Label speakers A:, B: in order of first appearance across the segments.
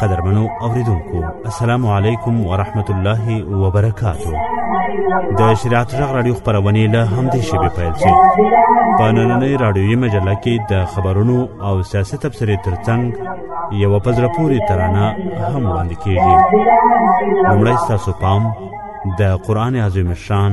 A: قدرمنو اوریدونکو السلام علیکم ورحمت الله وبرکاتو د شریعت غږ رادیو خبرونه له همدې شیبې پیل شي په نننۍ رادیوي مجله کې د خبرونو او سیاسي تبصرې ترڅنګ یوه په زړه پورې ترانه هم وړاندې کیږي لومړی ستاسو پام د قرآن عظیم شان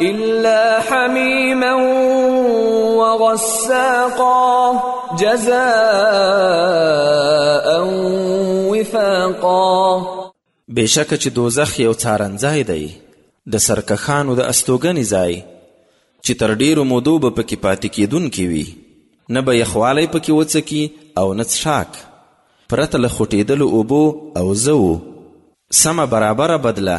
B: الا حمیما وغساقا جزاء وفاقا
C: بشک چې دوزخ یو څارنځای دی د سرکخانو د استوګنې ځای چې تر ډیرو مودو به پکې پاتې کیدونکې وي نه به یخوالی پکې وڅکي او نه څښاک پرته له خوټېدلو اوبو او زو سمه برابره بدله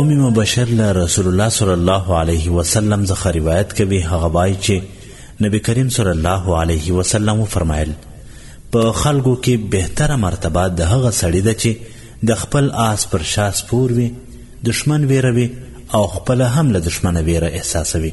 D: ام مبشر له رسول الله صلی الله علیه وسلم څخه روایت کوي هغه وایي چې نبی کریم صلی الله علیه وسلم وفرمایل په خلکو کې بهتره مرتبه د هغه سړی ده چې د خپل آس پر شا سپور وي دشمن ویروي او خپله هم له دشمنه ویره احساسوي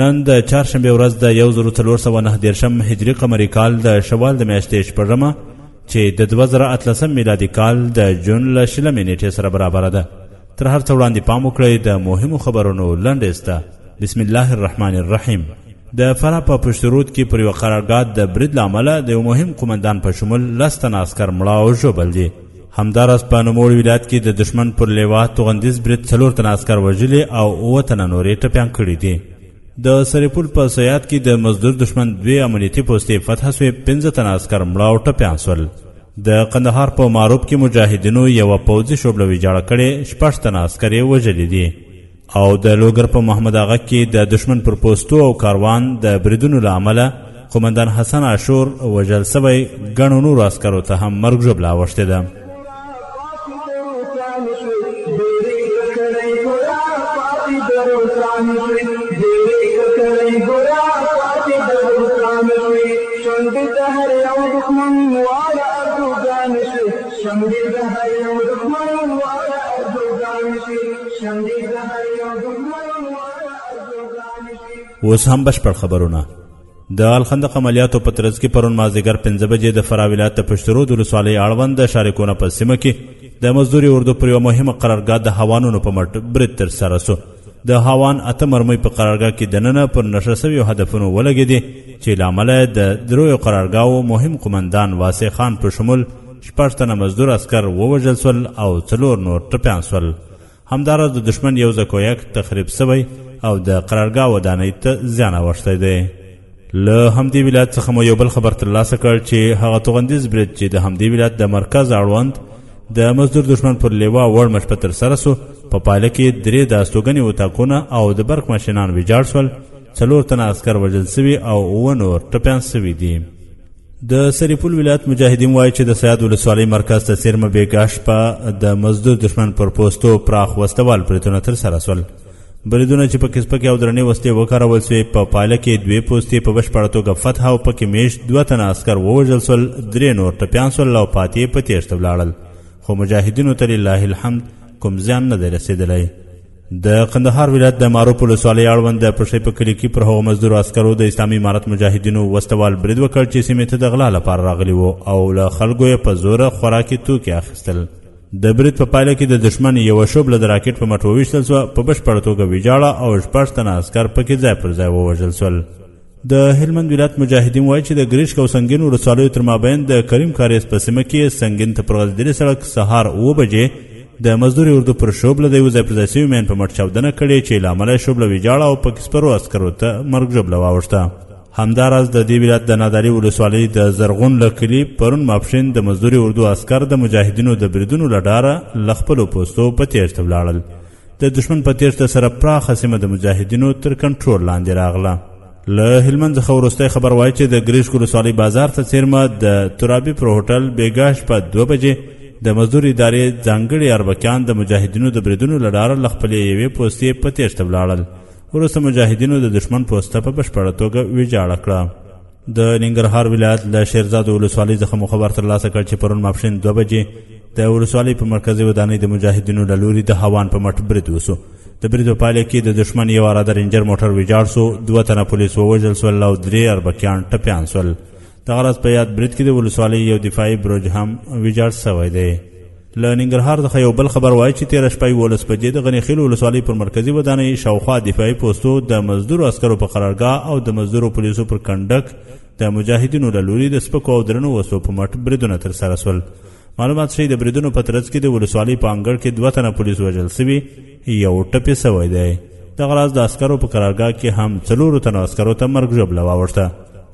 A: نن د چهارشنبې ورځ د یو زرو څلور سوه نهه دېرشم هجري قمري کال د شوال د میاشتې شپږمه چې د دوه زره اتلسم میلادي کال د جون له شلمې نېټې سره برابره ده تر هر څه وړاندې پام وکړئ د مهمو خبرونو لنډیز ته بسم الله الرحمن الرحیم د فراه په پشترود کې پر یوه قرارګاه د برید له امله د یو مهم قومندان په شمول لس تنه عسکر مړه او ژوبل دي همداراز په نوموړي ولایت کې د دښمن پر لیوا توغندیز برید څلور تنه عسکر وژلي او اووه تنه نور یې ټپیان کړي دي د سرپل په سیاد کې د مزدور دښمن دوې امنیتي پوستې فتح سوې پنځه تنه عسکر مړه او ټپیان سول د قندهار په معروب کې مجاهدینو یوه پوځي شوبله ویجاړه کړې شپږ تنه عسکر یې وژلي دي او د لوګر په محمد آغا کې د دشمن پر پوستو او کاروان د بریدونو له امله قومندان حسن عاشور وژل سوی ګڼو نورو عسکرو ته هم مرګ ژوبله اوښتې ده
E: شمدي د هر یو دښمن واړه اردوګان شي چندی د هر یو دښمن ماته ارزوګانې شي.
A: اوس هم بشپړ خبرونه د الخندق عملیاتو په ترڅ کې پرون مازدیګر پنځه بجې د فراه ولایت د پشترود ولسوالۍ اړوند د شارکونه په سیمه کې د مزدوري اردو پر یوه مهمه قرارګاه د هوانونو په مټ برید ترسره سو د هوان اته مرمۍ په قرارګاه کې دننه پر نشه سویو هدفونو ولګېدې چې له امله د دریو قرارګاو مهم قومندان واسع خان په شمول شپږ تنه مزدور عسکر ووژل سول او څلور نور ټپیان سول. همداراز د دښمن یو زکویک تخریب سوی او د قرارګاه ودانۍ ته زیان اوښتی دی. له همدې ولایت څخه مو یو بل خبر ترلاسه کړ چې هغه توغندیز برید چې د همدې ولایت د مرکز اړوند د مزدور دښمن پر لیوا وړ مشپه ترسره سو په پایله کې درې د استوګنې اتاقونه او د برق ماشینان ویجاړ سول څلور تنه عسکر وژل سوي او اووه نور ټپیان سوي دي د سرپل ولایت مجاهدین وایي چې د سیاد ولسوالۍ مرکز ته څیرمه بیګا شپه د مزدور دښمن پر پوستو پراخ وسلوال بریدونه ترسره سول بریدونه چې پکې سپکې او درنې وسلې وکارول سوې په پایله کې دوې پوستې په بشپړه توګه فتح او پکې میشت دوه تنه عسکر ووژل سول درې نور ټپیان سول او پاتې په تیښته ولاړل خو مجاهدینو ته لله الحمد کوم زیان نه دی رسېدلی د قندهار ولایت د معروف ولسوالۍ اړوند د پښې په کلي کې پر هغو مزدورو عسکرو د اسلامي امارت مجاهدینو وسلوال برید وکړ چې سیمې ته د غلا لپاره راغلي وو او له خلکو یې په زوره خوراکي توکي اخیستل د برید په پایله کې د دښمن یوه شوبله د راکټ په مټ وویشتل سوه په بشپړه توګه ویجاړه او شپږ تنه عسکر پکې ځای پر ځای ووژل سول د هلمند ولایت مجاهدین وایي چې د ګریشک او سنګین ولسوالیو تر مابین د کریم کاریز په سیمه کې سنګین ته پر غځېدلي سړک سهار اوه بجې د مزدوري اردو پر شوبله د یو ځای پر ځای سوي مین په مټ چاودنه کړې چې له امله شوبله ویجاړه او پکې سپرو عسکرو ته مرګ ژوبله واوښته همداراز د دې ولایت د ناداري ولسوالۍ د زرغون له کلي پرون ماپښین د مزدوري اردو عسکر د مجاهدینو د بریدونو له ډاره له خپلو پوستو په تېښته ولاړل د دشمن په تېښته سره پراخه سیمه د مجاهدینو تر کنټرول لاندې راغله له هلمند څخه وروستی خبر وایي چې د ګریشک ولسوالۍ بازار ته څیرمه د ترابي پر هوټل بېګا شپه دوه بجې د مزدور ادارې ځانګړي اربکیان د مجاهدینو د بریدونو له ډاره له خپلې یوې پوستې په تېښته ولاړل وروسته مجاهدینو د دښمن پوسته په بشپړه توګه ویجاړه کړه د ننګرهار ولایت له شیرزاد ولسوالۍ څخه مو خبر ترلاسه کړ چې پرون ماپښین دوه بجې د ولسوالۍ په مرکزي ودانۍ د مجاهدینو له لوري د هوان په مټ برید وسو د برید په پایله کې د دښمن یو اراده رینجر موټر ویجاړ سو دوه تنه پولیس ووژل سول او درې اربکیان ټپیان سول دغه راز په یاد برید کې د ولسوالۍ یو دفاعي برج هم ویجاړ سوی دی له ننګرهار څخه یو بل خبر وایي چې تېره شپه یولس بجې د غنیخیل ولسوالۍ پر مرکزي ودانۍ شاوخوا دفاعي پوستو د مزدورو عسکرو په قرارګاه او د مزدورو پولیسو پر کنډک د مجاهدینو له لوري د سپکو او درنو وسلو په مټ بریدونه ترسره سول معلومات ښیي د بریدونو په ترڅ کې د ولسوالۍ په انګړ کې دوه تنه پولیس وژل سوي یو ټپي سوی دی دغه راز د عسکرو په قرارګاه کې هم څلورو تنو عسکرو ته مرګ ژوبله واوښته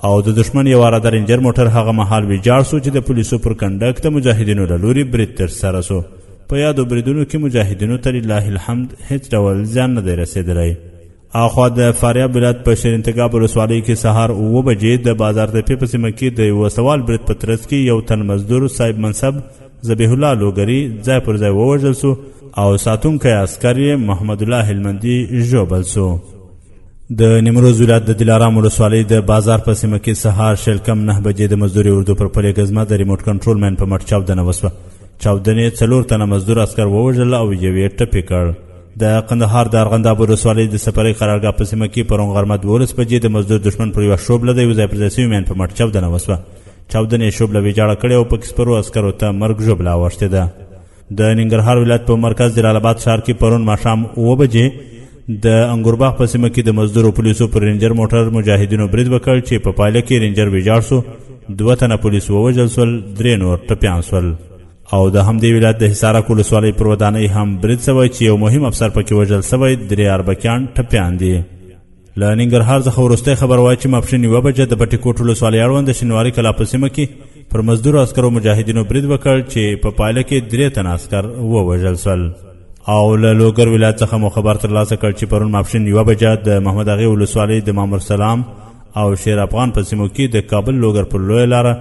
A: او د دښمن یو اراده رینجر موټر هغه مهال ویجاړ سو چې د پولیسو پر کنډک د مجاهدینو له لوري برید ترسره سو په یادو بریدونو کې مجاهدینو ته لله الحمد هیڅ ډول زیان نه دی رسېدلی اخوا د فاریاب ولایت په شیرینتګاب ولسوالۍ کې سهار اووه بجې د بازار تپې په سیمه کې د یوه سوال برید په ترڅ کې یو تن مزدور صاحب منصب ذبیح الله لوګري ځای پر ځای ووژل سو او ساتونکی عسکر یې محمد الله هلمندي ژوبل سو د نیمروز ولایت د دلارام ولسوالۍ د بازار په سیمه کې سهار شل کم نه بجې د مزدوري اردو پر پلې ګزمه د ریموټ کنټرول مین په مټ چاودنه وسوه چاودنې څلور تنه مزدور عسکر ووژل او یو یې ټپي کړ د قندهار د ارغنداب ولسوالۍ د سپرۍ قرارګاه په سیمه کې پرون غرمه دولس بجې د مزدور دښمن پر یوه شوبله د یو ځای پر ځای سوي مین په مټ چاودنه وسوه چاودنې یې شوبله ویجاړه کړې او پکې سپرو عسکرو ته مرګ ژوبله اوښتې ده د ننګرهار ولایت په مرکز جلال آباد ښار کې پرون ماښام اوه بجې د انګورباغ په سیمه کې د مزدورو پولیسو پر رینجر موټر مجاهدینو برید وکړ چې په پایله کې رینجر ویجاړ سو دوه تنه پولیس ووژل سول درې نور ټپیان سول او د همدې ولایت د حصارک ولسوالۍ پر ودانۍ هم برید سوی چې یو مهم افسر پکې وژل سوی درې اربکیان ټپیان دي له ننګرهار څخه وروستی خبر وایي چې ماپښین یوه بجه د بټي کوټ ولسوالۍ اړوند د شینواري کلا په سیمه کې پر مزدور عسکرو مجاهدینو برید وکړ چې په پایله کې درې تنه عسکر ووژل سول او له لوګر ولایت څخه مو خبر ترلاسه کړ چې پرون ماپښین یوه بجه د محمد هغې ولسوالۍ د مامور سلام او شیر افغان په سیمو کې د کابل لوګر پر لویه لاره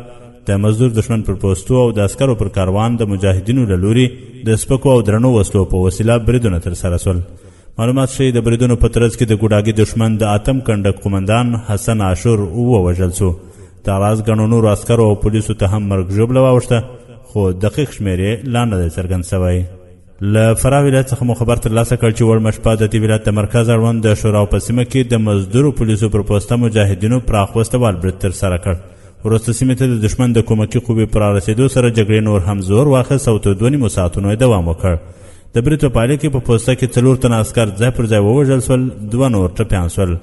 A: د مزدور دشمن پر پوستو او د عسکرو پر کاروان د مجاهدینو له لوري د سپکو او درنو وسلو په وسیله بریدونه ترسره سول معلومات ښیي د بریدونو په ترڅ کې د ګوډاګي دښمن د اتم کنډک قومندان حسن عاشور ووژل سو دا راز ګڼو نورو عسکرو او پولیسو ته هم مرګ ژوبله واوښته خو دقیق شمېر یې لا نه دی څرګند سوی له فراه ولایت څخه مو خبر ترلاسه کړ چې وړمه شپه د دې ولایت د مرکز اړوند د شوراو په سیمه کې د مزدورو پولیسو پر پوسته مجاهدینو پراخ وسلوال برید ترسره کړ وروسته سیمې ته د دښمن د کومکي قوې پر رارسېدو سره جګړې نور هم زور واخیست او تر دوه نیمو ساعتونو یې دوام وکړ د برید په پایله کې په پوسته کې څلور تنه عسکر ځای پر ځای ووژل سول دوه نور ټپیان سول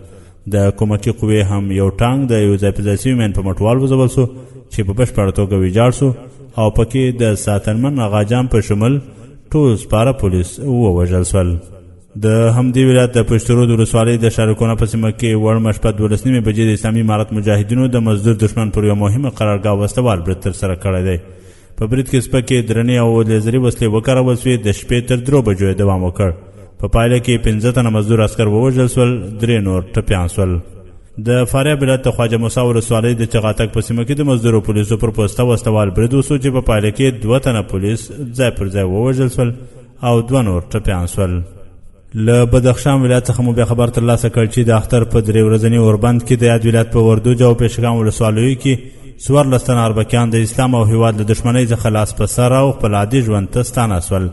A: د کومکي قوې هم یو ټانګ د یو ځای په ځای سوي مین په مټوال وځول سو چې په بشپړه توګه ویجاړ سو او پکې د ساتنمن غاجام په شمول ټول سپاره پولیس ووژل سول د همدې ولایت د پشترود ولسوالۍ د شارکونه په سیمه کې وړمه شپه دولس نیمې بجې د اسلامي امارت مجاهدینو د مزدور دښمن پر یوه مهمه قرارګاه وسلوال برید ترسره کړی دی په برید کې سپکې درنې او لیزري وسلې وکارول سوې د شپې تر درو بجو یې دوام وکړ په پایله کې پنځه تنه مزدور عسکر ووژل سول درې نور ټپیان سول د فاریاب ولایت د خواجه موسی ولسوالۍ د چغاتک په سیمه کې د مزدورو پولیسو پر پوسته وسلوال برید وسو چې په پایله کې دوه تنه پولیس ځای پر ځای ووژل سول او دوه نور ټپیان سول له بدخشان ولایت څخه مو بیا خبر ترلاسه کړ چې د اختر په درې ورځني اوربند کې د یاد ولایت په وردوج او پېشګام ولسوالیو کې څوارلس تنه اربکیان د اسلام او هیواد له دښمنۍ څخه لاس په سر او خپل عادي ژوند ته ستانه سول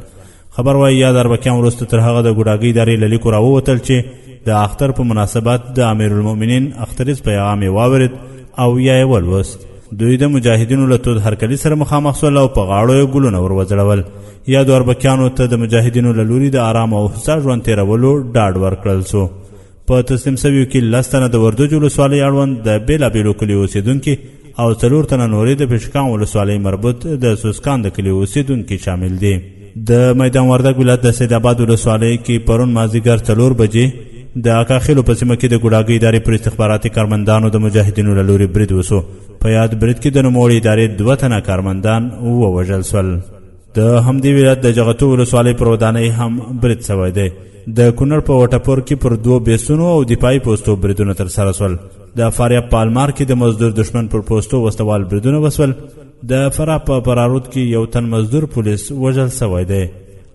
A: خبر وایي یاد اربکیان وروسته تر هغه د ګوډاګۍ ادارې له لیکو راووتل چې د اختر په مناسبت د امیرالمؤمنین اختریز پیغام یې واورېد او یا یې ولوست دوی د مجاهدینو له تود هرکلي سره مخامخ سول او په غاړو یې ګلونه ور وځړول یادو اربکیانو ته د مجاهدینو له لوري د آرام او هوسا ژوند تېرولو ډاډ ورکړل سو په تسلیم سویو کې لس تنه د وردوج ولسوالۍ اړوند د بېلابېلو کلیو اوسېدونکي او څلور تنه نورې د پشکان ولسوالۍ مربوط د سوسکان د کلیو اوسېدونکي شامل دي د میدان وردګ ولایت د سید آباد ولسوالۍ کې پرون مازیګر څلور بجې د اکاخیلو په سیمه کې د ګوډاګۍ ادارې پر استخباراتي کارمندانو د مجاهدینو له لوري برید وسو په یاد برید کې د نوموړې ادارې دوه تنه کارمندان ووژل سول د همدې ولایت د جغتو ولسوالۍ پر ودانۍ هم برید سوی دی د کونړ په وټپور کې پر دوو بیسونو او دفاعي پوستو بریدونه ترسره سول د فاریاب پالمار کې د مزدور دشمن پر پوستو وسلوال بریدونه وسول د فراه په برارود کې یو تن مزدور پولیس وژل سوی دی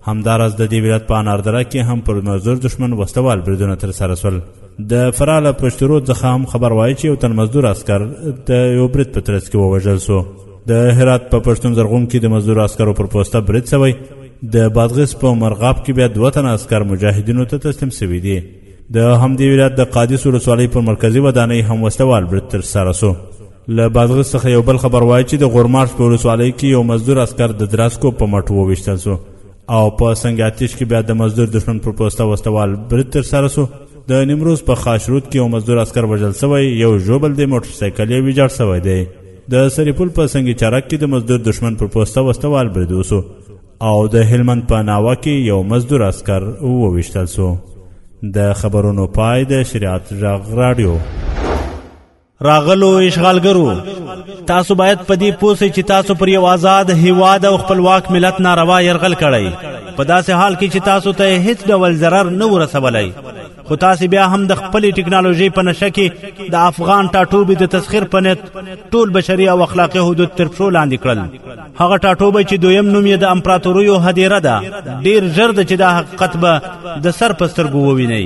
A: همداراز د دې ولایت په اناردره کې هم پر مزدور دښمن وسلوال بریدونه ترسره سول د فراه له پشترود څخه هم خبر وایي چې یو تن مزدور عسکر د یو برید په ترڅ کې ووژل سو د هرات په پښتون زرغون کې د مزدور عسکرو پر پوسته برید سوی د بادغیس په مرغاب کې بیا دوه تنه عسکر مجاهدینو ته تسلیم سوي دي د همدې ولایت د قادس ولسوالۍ پر مرکزي ودانۍ هم وسلوال برید ترسره سو له بادغیس څخه یو بل خبر وایي چې د غورمارش په ولسوالۍ کې یو مزدور عسکر د دراسکو په مټ وویشتل سو او په سنګ آتش کې بیا د مزدور دښمن پر پوسته وسلوال برید ترسره سو د نیمروز په خاشرود کې یو مزدور عسکر وژل سوی یو ژوبل دی موټر سایکل یې ویجاړ سوی دی د سریپول په سنګ چارک کې د مزدور دښمن پر پوسته وسلوال برید وسو او د هلمند په ناوه کې یو مزدور عسکر وویشتل سو د خبرونو پای د شریعت غږ راډیو
F: راغلو اشغالګرو تاسو باید په دې پوسې چې تاسو پر یو آزاد هیواد او خپلواک ملت ناروا يرغل کړی په داسې حال کې چې تاسو ته هیڅ ډول ضرر نه ورسولای خو تاسو بیا هم د خپل ټکنالوژي په نشه کې د افغان ټاټوبې د تسخير په نیت ټول بشري او اخلاقي حدود تر پښو لاندې کړل هغه ټاټوبې چې دویم نوم یې د امپراتوریو هدیره ده ډیر ژر د چې دا حقیقت به د سر په سترګو وویني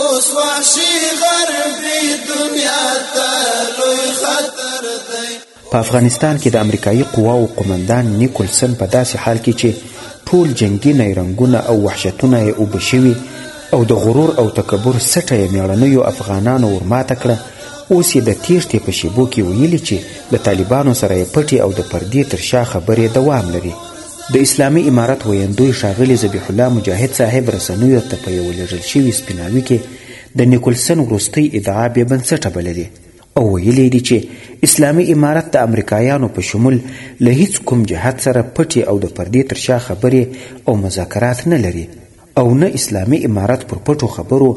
G: اوس وحشي غربي دنیا ته لوی خطر دی
H: په افغانستان کې د امریکایي قواو قومندان نیکولسن په داسې حال کې چې ټول جنگي نیرنګونه او وحشتونه یې اوبه شوي او د غرور او تکبر سټه یې میړنیو افغانانو ورماته کړه اوس یې د تیښتې په شیبو کې ویلي چې له طالبانو سره یې پټې او د پردې تر شا خبرې دوام لري د اسلامي امارت ویندوی ښاغلي ذبیح الله مجاهد صاحب رسنیو ته په یوه لېږل شوي سپیناوي کې د نیکولسن وروستۍ ادعا بې بنسټه بللې او ویلي دي چې اسلامي امارت د امریکایانو په شمول له هیڅ کوم جهت سره پټې او د پردې تر شا خبرې او مذاکرات نه لري او نه اسلامي امارت پر پټو خبرو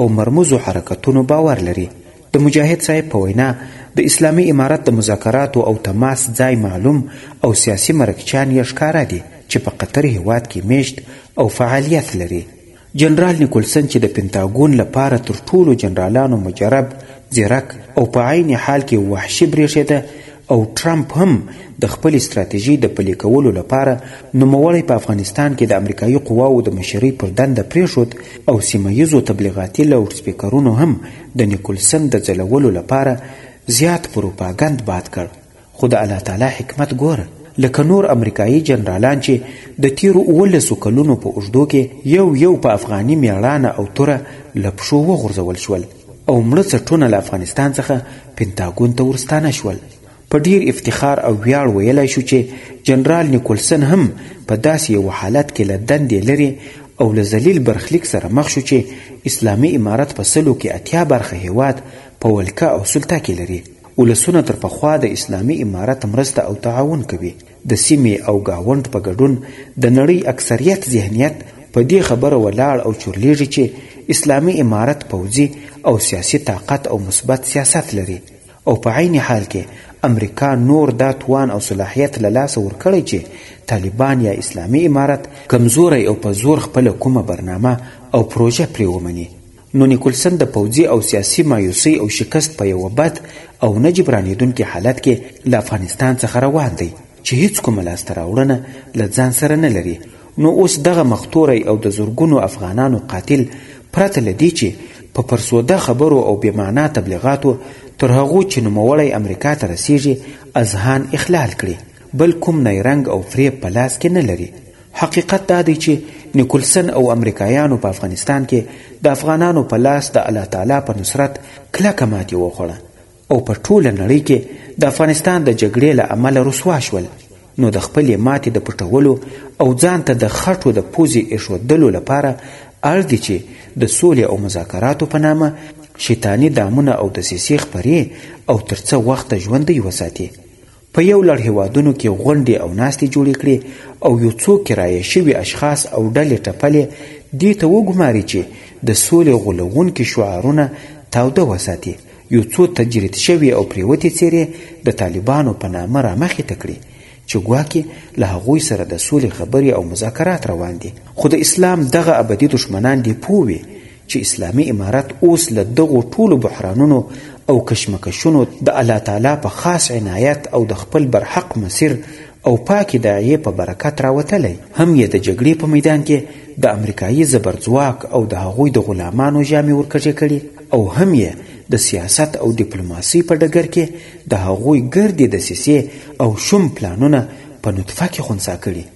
H: او مرموزو حرکتونو باور لري د مجاهد صاحب په وینا د اسلامي امارت د مذاکراتو او تماس ځای معلوم او سیاسي مرکچیان یې ښکاره دي چې په قطر هیواد کې میشت او فعالیت لري جنرال نیکولسن چې د پنتاګون لپاره تر ټولو جنرالانو مجرب ځیرک او په عین حال کې وحشي برېښېده او ټرمپ هم د خپلې ستراتیژۍ د پلي کولو لپاره نوموړی په افغانستان کې د امریکایي قواو د مشرۍ پر دنده پرېښود او سیمه ییزو تبلیغاتي لاوډ سپیکرونو هم د نیکولسن د ځلولو لپاره زیات پروپاګند باد کړ خو د الله تعالی حکمت ګوره لکه نور امریکایي جنرالان چې د تیرو اوولسو کلونو په اوږدو کې یو یو په افغاني میړانه او توره له پښو وغورځول شول او مړه څټونه له افغانستان څخه پنتاګون ته ورستانه شول په ډیر افتخار او ویاړ ویلای شو چې جنرال نیکولسن هم په داسې یو حالت کې له دندې لرې او له ذلیل برخلیک سره مخ شو چې اسلامي امارت په سلو کې اتیا برخه هیواد په ولکه او سلطه کې لري ولسونه تر پخوا د اسلامي امارت مرسته او تعاون کوي د سیمې او ګاونډ په ګډون د نړۍ اکثریت ذهنیت په دې خبره ولاړ او چورلېږي چې اسلامي امارت پوځي او سیاسي طاقت او مثبت سیاست لري او په عین حال کې امریکا نور دا توان او صلاحیت له لاسه ورکړی چې طالبان یا اسلامي امارت کمزوری او په زور خپله کومه برنامه او پروژه پرې ومني نو نیکولسن د پوځي او سیاسي مایوسۍ او شکست په یوه بد او نه جبرانېدونکي حالت کې له افغانستان څخه روان دی چې هیڅ کومه لاسته راوړنه له ځان سره نه لري نو اوس دغه مختوری او د زرګونو افغانانو قاتل پرته له دې چې په پرسوده خبرو او بې معنا تبلیغاتو تر هغو چې نوموړی امریکا ته رسیږي اذهان اخلال کړي بل کوم نیرنګ او فریب په لاس کې نه لري حقیقت دا دی چې نیکولسن او امریکایانو په افغانستان کې د افغانانو په لاس د الله تعالی په نصرت کلکه ماتې وخوړه او په ټوله نړۍ کې د افغانستان د جګړې له امله رسوا شول نو د خپلې ماتې د پټولو او ځان ته د خټو د پوزې ایښودلو لپاره اړ دي چې د سولې او مذاکراتو په نامه شیطاني دامونه او دسیسې خپرې او تر څه وخته ژوندۍ وساتي په یو لړ هېوادونو کې غونډې او ناستې جوړې کړي او یو څو کرایه شوي اشخاص او ډلې ټپلې دې ته وګماري چې د سولې غولوونکي شعارونه تاوده وساتي یو څو تجرید شوي او پریوتې څیرې د طالبانو په نامه رامخې ته کړي چې ګواکې له هغوی سره د سولې خبرې او مذاکرات روان دي خو د اسلام دغه ابدي دښمنان دې پوه وي چې اسلامي امارت اوس له دغو ټولو بحرانونو او کشمکشونو د الله تعالی په خاص عنایت او د خپل برحق مسیر او پاکې داعیې په برکت راوتلی هم یې د جګړې په میدان کې د امریکایي زبرځواک او د هغوی د غلامانو ژامې ورکږې کړي او هم یې د سیاست او ډیپلوماسۍ په ډګر کې د هغوی ګردې دسیسې او شوم پلانونه په نطفه کې خونسا کړي